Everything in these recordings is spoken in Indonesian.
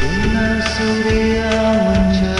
Sinar surya mencerah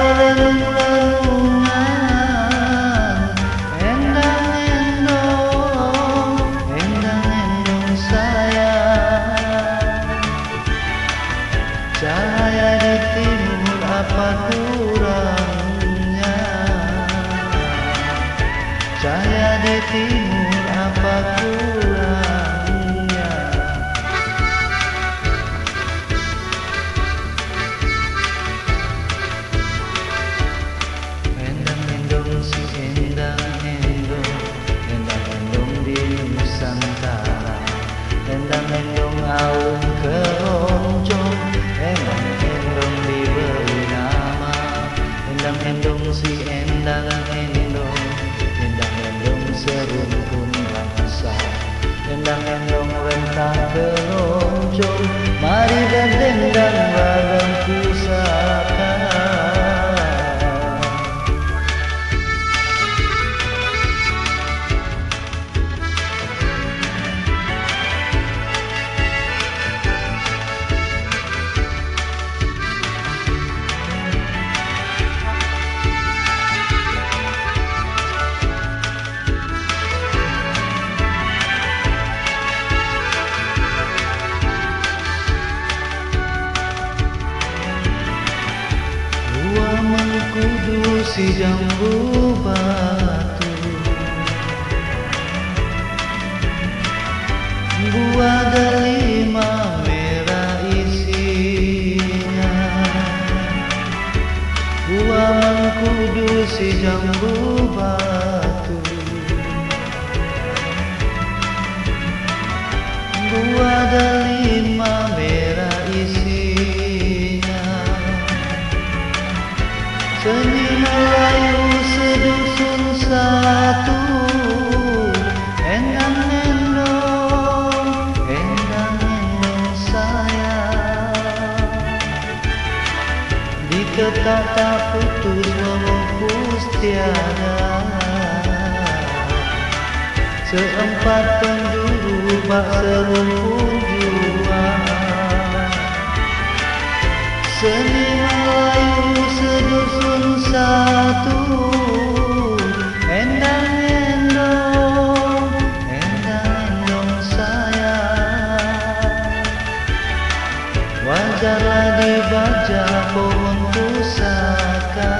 Timur apa kurangnya? Cahaya di timur apa kurangnya Si gì em đang em đâu Em đang em đông giữa buồn buồn làm xa Em đang em đông em ta thơ nôn chung Mà đi đến đêm đang si jambu batu Gua delima merah isinya. Gua mengkudu si jambu batu Gua Tak putus melupus tiada. Seempat penjuru bak serumpun juang Seni Melayu sedusun satu Wajarlah dibaca pohon pusaka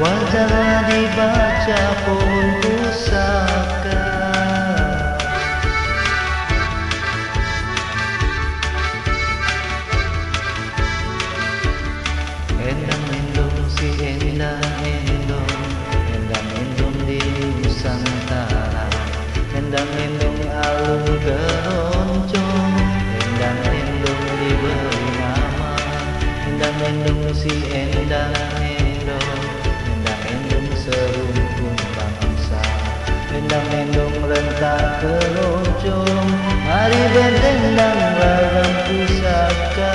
Wajarlah dibaca pohon pusaka Endang-endong si endang-endong Endang-endong di alun keroncong dendendang barang pusaka